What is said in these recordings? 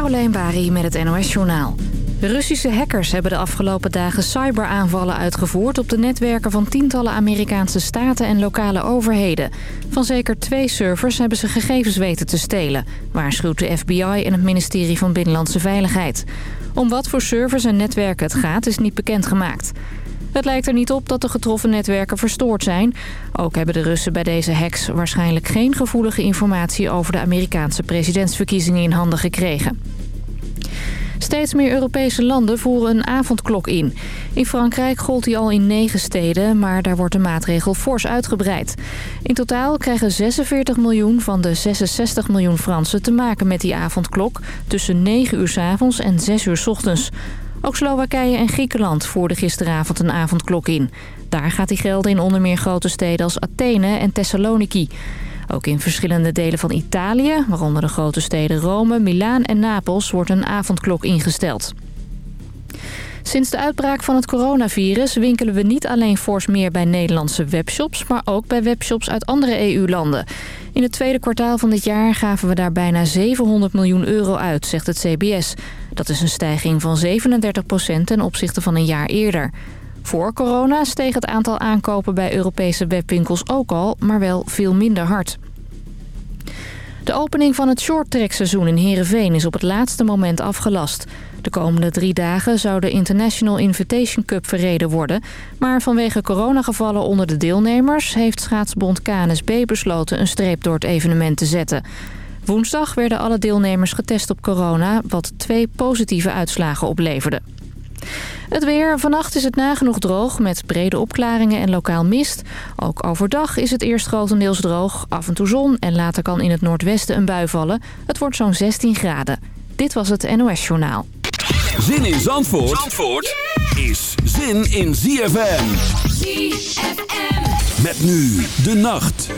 Carolijn Bari met het NOS Journaal. Russische hackers hebben de afgelopen dagen cyberaanvallen uitgevoerd... op de netwerken van tientallen Amerikaanse staten en lokale overheden. Van zeker twee servers hebben ze gegevens weten te stelen... waarschuwt de FBI en het ministerie van Binnenlandse Veiligheid. Om wat voor servers en netwerken het gaat is niet bekendgemaakt. Het lijkt er niet op dat de getroffen netwerken verstoord zijn. Ook hebben de Russen bij deze hacks waarschijnlijk geen gevoelige informatie... over de Amerikaanse presidentsverkiezingen in handen gekregen. Steeds meer Europese landen voeren een avondklok in. In Frankrijk gold die al in negen steden, maar daar wordt de maatregel fors uitgebreid. In totaal krijgen 46 miljoen van de 66 miljoen Fransen te maken met die avondklok... tussen 9 uur s avonds en 6 uur s ochtends. Ook Slowakije en Griekenland voerden gisteravond een avondklok in. Daar gaat die gelden in onder meer grote steden als Athene en Thessaloniki. Ook in verschillende delen van Italië, waaronder de grote steden Rome, Milaan en Napels, wordt een avondklok ingesteld. Sinds de uitbraak van het coronavirus winkelen we niet alleen fors meer bij Nederlandse webshops... maar ook bij webshops uit andere EU-landen. In het tweede kwartaal van dit jaar gaven we daar bijna 700 miljoen euro uit, zegt het CBS. Dat is een stijging van 37 procent ten opzichte van een jaar eerder. Voor corona steeg het aantal aankopen bij Europese webwinkels ook al, maar wel veel minder hard. De opening van het shorttrack-seizoen in Heerenveen is op het laatste moment afgelast. De komende drie dagen zou de International Invitation Cup verreden worden... maar vanwege coronagevallen onder de deelnemers... heeft schaatsbond KNSB besloten een streep door het evenement te zetten. Woensdag werden alle deelnemers getest op corona... wat twee positieve uitslagen opleverde. Het weer. Vannacht is het nagenoeg droog met brede opklaringen en lokaal mist. Ook overdag is het eerst grotendeels droog. Af en toe zon en later kan in het noordwesten een bui vallen. Het wordt zo'n 16 graden. Dit was het NOS Journaal. Zin in Zandvoort, Zandvoort is zin in ZFM. ZFM. Met nu de nacht.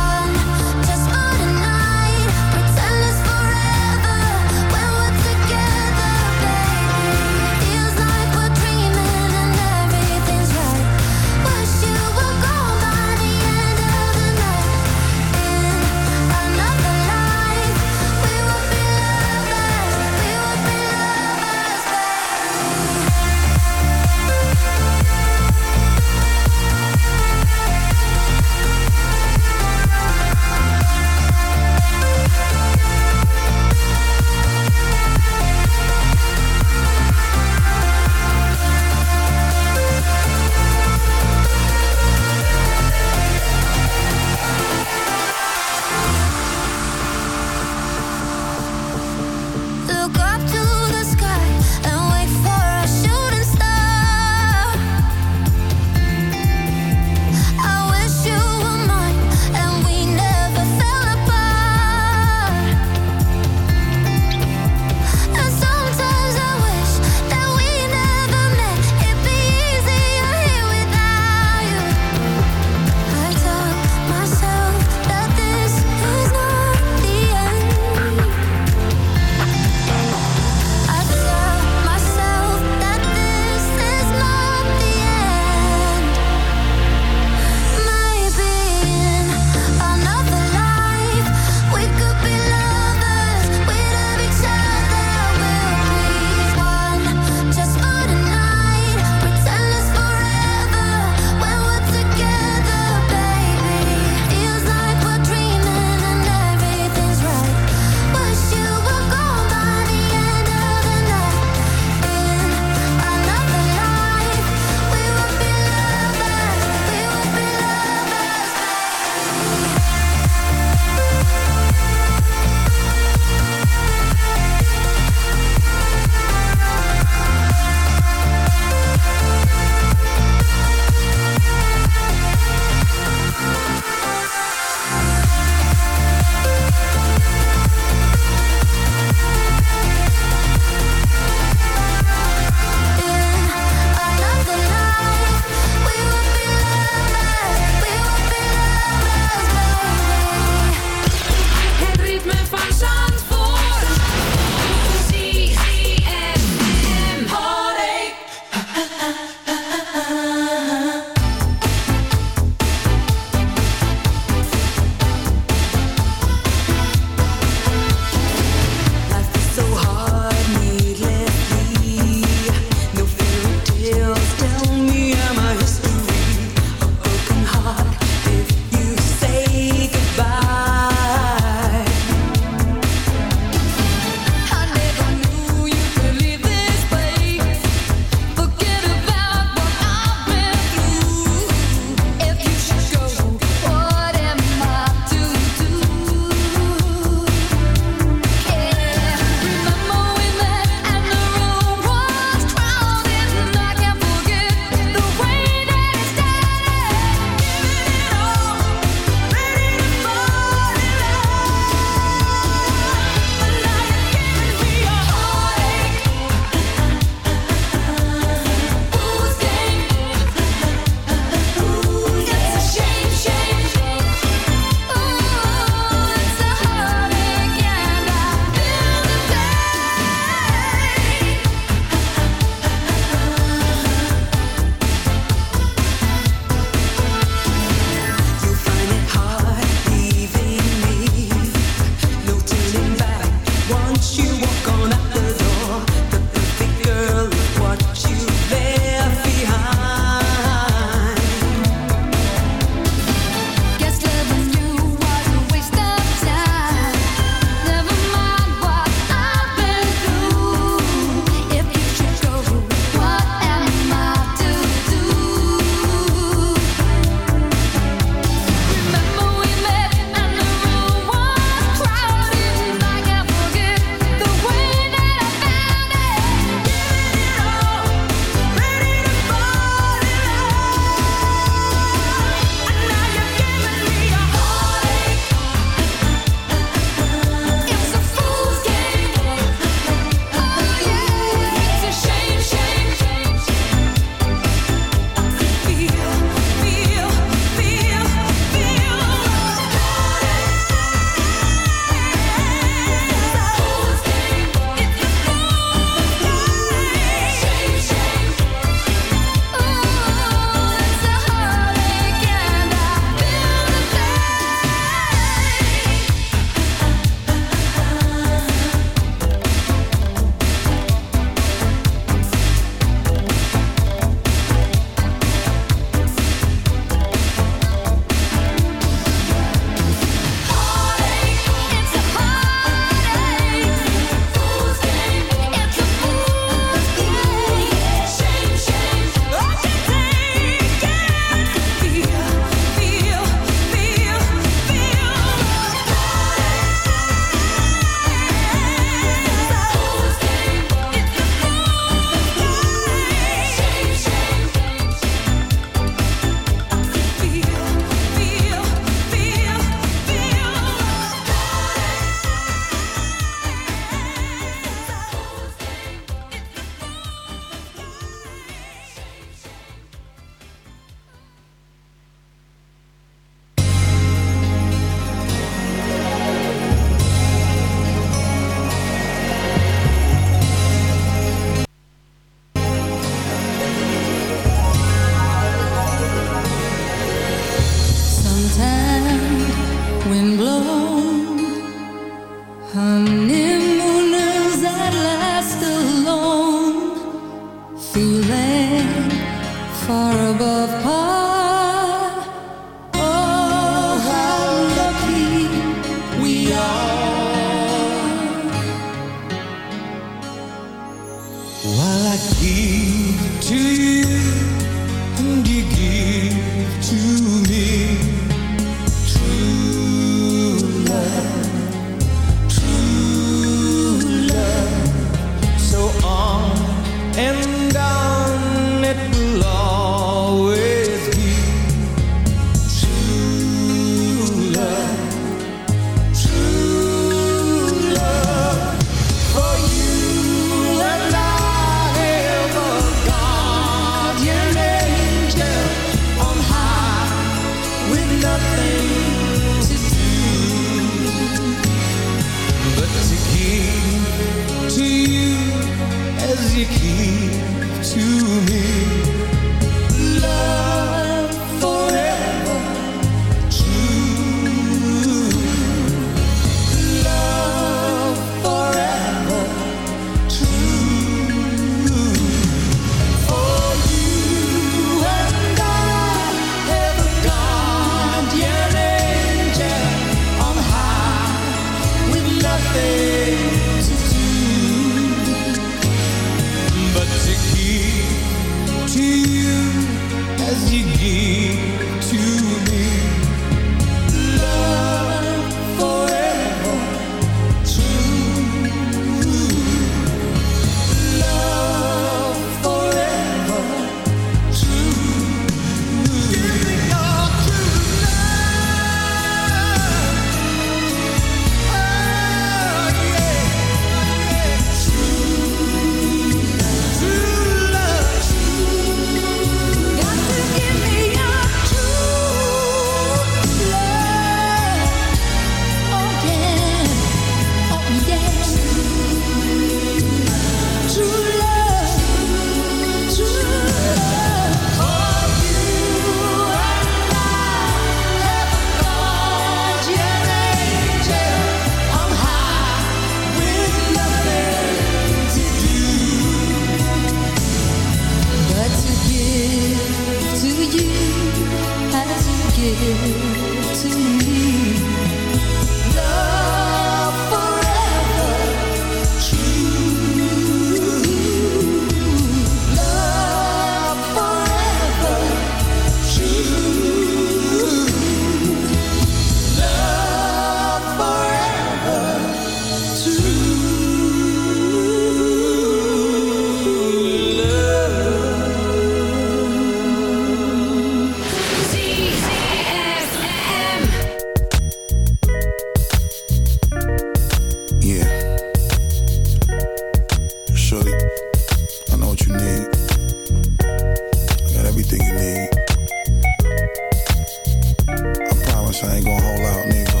I promise ain't gonna hold out, nigga.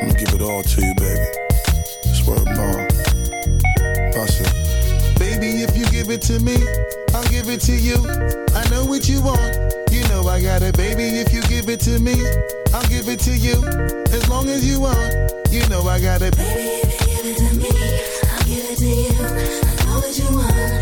I'm gonna give it all to you, baby. Swear ball. Bust it. Baby, if you give it to me, I'll give it to you. I know what you want. You know I got it, baby. If you give it to me, I'll give it to you. As long as you want, you know I got it. Baby, if you give it to me, I'll give it to you. I know what you want,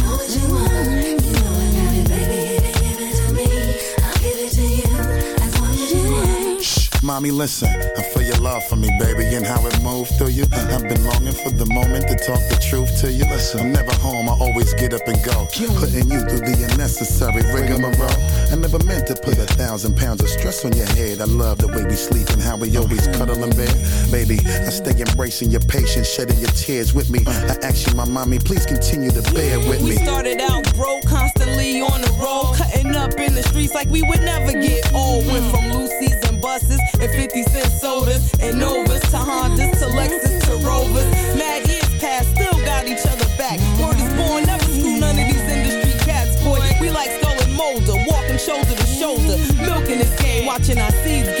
mommy, listen. I feel your love for me, baby, and how it moved through you. I've been longing for the moment to talk the truth to you. Listen, I'm never home, I always get up and go. Putting you through the unnecessary rigmarole. I never meant to put a thousand pounds of stress on your head. I love the way we sleep and how we always cuddle in bed. Baby, I stay embracing your patience, shedding your tears with me. I ask you, my mommy, please continue to bear with me. We started out broke, constantly on the road, cutting up in the streets like we would never get old. Went from Lucy's and buses and 50 cent sodas and Novas to Hondas to Lexus to Rovers. Mad years past, still got each other back. Word is born, never screw none of these industry cats, boy. We like Scully and Mulder, walking shoulder to shoulder, milking this game, watching our seeds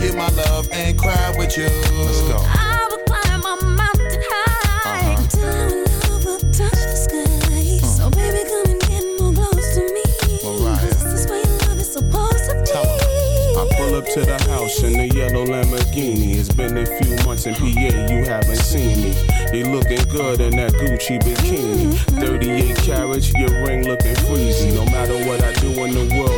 Give my love and cry with you. Let's go. I will climb a mountain high uh-huh. until our love will touch the sky. Hmm. So baby, come and get more close to me. Mariah. This is where love is supposed to be. I pull up to the house in the yellow Lamborghini. It's been a few months in PA, you haven't seen me. You looking good in that Gucci bikini. Mm-hmm. 38 carats, your ring looking freezy. No matter what I do in the world, you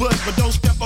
But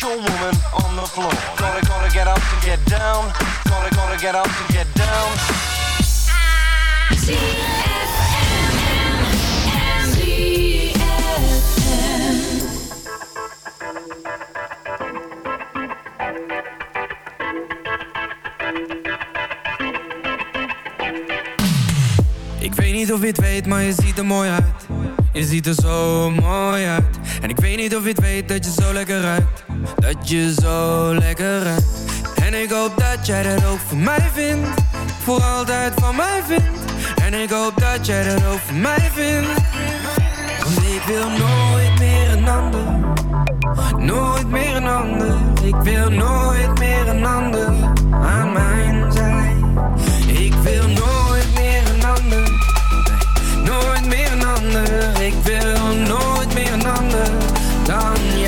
Your woman on the floor. Gotta, get up, get down, Tonic gotta get up get down. Gotta, gotta get up up, get down. Ik weet niet of je het weet, maar je ziet er mooi uit. Je ziet er zo mooi uit. En ik weet niet of je het weet dat je zo lekker ruikt. Dat je zo lekker ruikt. En ik hoop dat jij dat ook voor mij vindt. Voor altijd van mij vindt. En ik hoop dat jij dat voor mij vindt. Want ik wil nooit meer een ander. Nooit meer een ander. Ik wil nooit meer een ander aan mijn zij. Ik wil nooit meer een ander. Nooit meer een ander. Ik wil nooit meer een ander dan jij.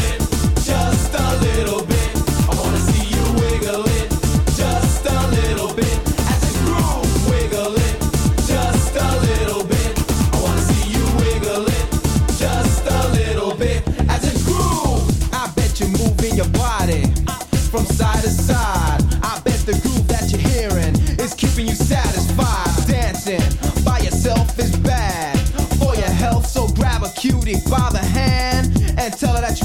just